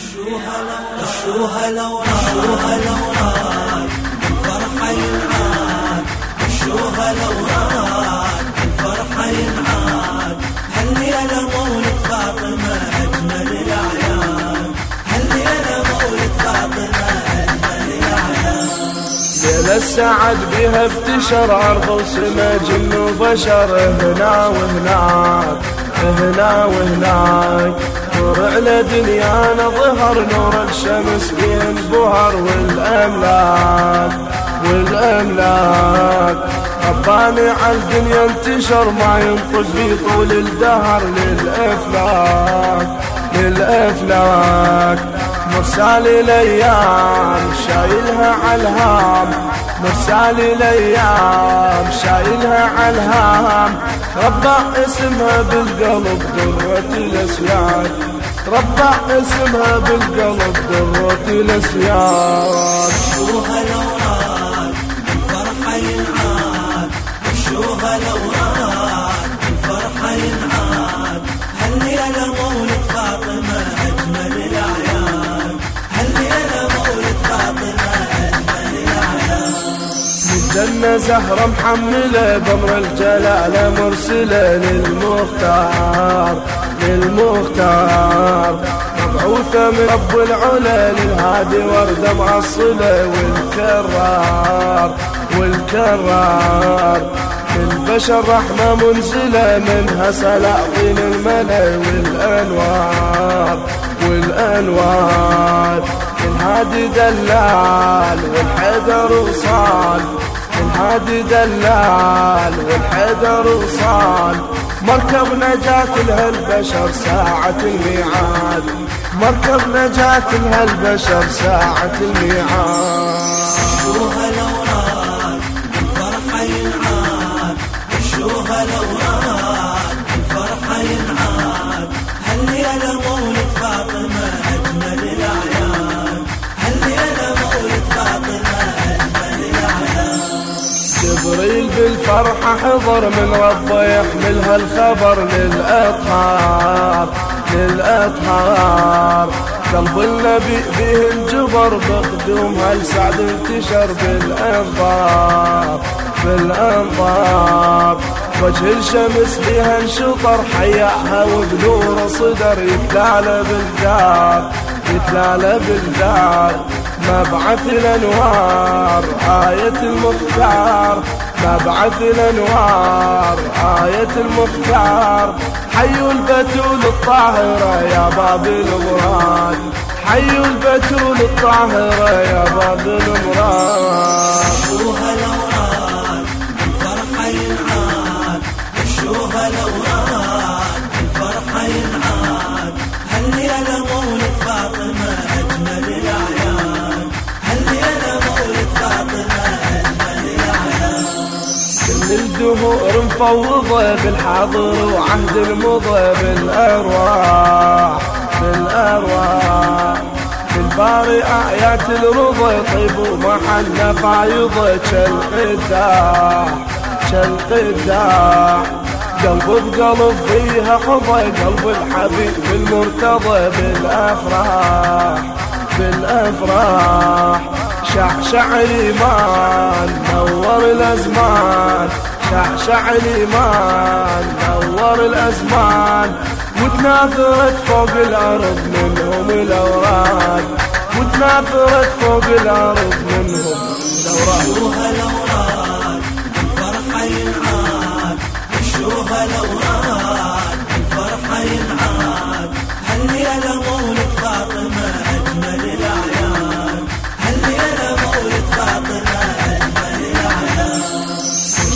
وشوها لو وشوها لو الفرحة ينعاد وشوها لو الفرحة ينعاد هالليلة مولد فاطمة أجمل الأعياد هالليلة مولد فاطمة أجمل الأعياد ليلة السعد بها افتشر أرض وسما جن وبشر هنا وهناك هنا وهناك. نور على دنيانا ظهر نور الشمس بينبهر والأملاك. والأملاك. رباني على الدنيا انتشر ما ينطق في طول الدهر للأفلاك. للأفلاك. مرسال الأيام شايلها على الهام. مرسال الأيام شايلها على الهام. ربع اسمها بالقلب درة الأسياد. ربع اسمها بالقلب درة الأسياد. الجنة زهرة محملة بأمر الجلالة مرسلة للمختار للمختار. مبعوثة من رب العلا للهادي وردة معصلة والكرار والكرار. البشر رحمة منزلة منها سلاطين الملأ والأنوار والأنوار. الهادي دلال والحيدر وصال الهادي دلال والحيدر وصال مركب نجاة لهالبشر ساعة الميعاد. مركب نجاة لهالبشر ساعة الميعاد. جبريل بالفرحة حضر من ربه يحملها الخبر للأطهار للأطهار. قلب النبي به انجبر بقدومها لسعد انتشر بالأنظار بالأنظار. وجه الشمس بها انشطر حياها وبنور صدر يتلالى بالدار يتلالى بالدار. مبعث الأنوار آية المختار. مبعث الأنوار آية المختار. حي البتول الطاهرة يا باب المراد. حي البتول الطاهرة يا باب المراد. الدهور مفوضة بالحاضر وعهد المضى بالأرواح بالأرواح. بالباري آيات الرضا طيب ومحل فايضة كالقداح كالقداح قلب بقلب فيها حظى قلب الحبيب المرتضى بالأفراح بالأفراح. شعشع الإيمان نور الأزمان. شعشع الإيمان نور الأزمان. وتناثرت فوق الأرض منهم الأوراد. وتناثرت فوق الأرض منهم الأوراد.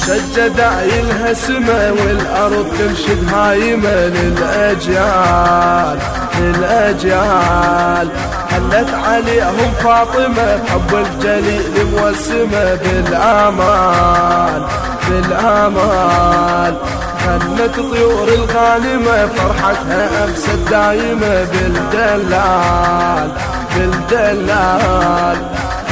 شجد عيلها سما والأرض تنشد هايمة للأجيال للأجيال. حلت عليهم فاطمة حب الجليل موسمة بالآمال بالآمال. هنت طيور الغانمة فرحتها أمست دايمة بالدلال بالدلال.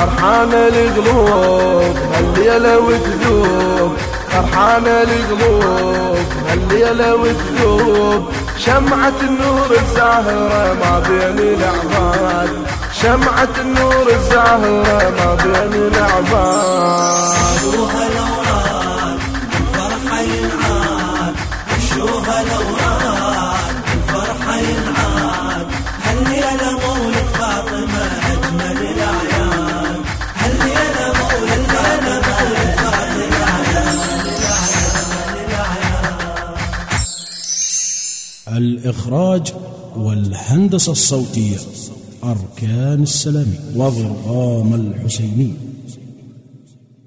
فرحانة القلوب هالليلة وتذوب. فرحانة القلوب هالليلة وتذوب. شمعة النور الزاهرة ما بين الأعمال. شمعة النور الزاهرة ما بين الأعمال. الإخراج والهندسة الصوتية أركان السلامي وضرغام الحسيني.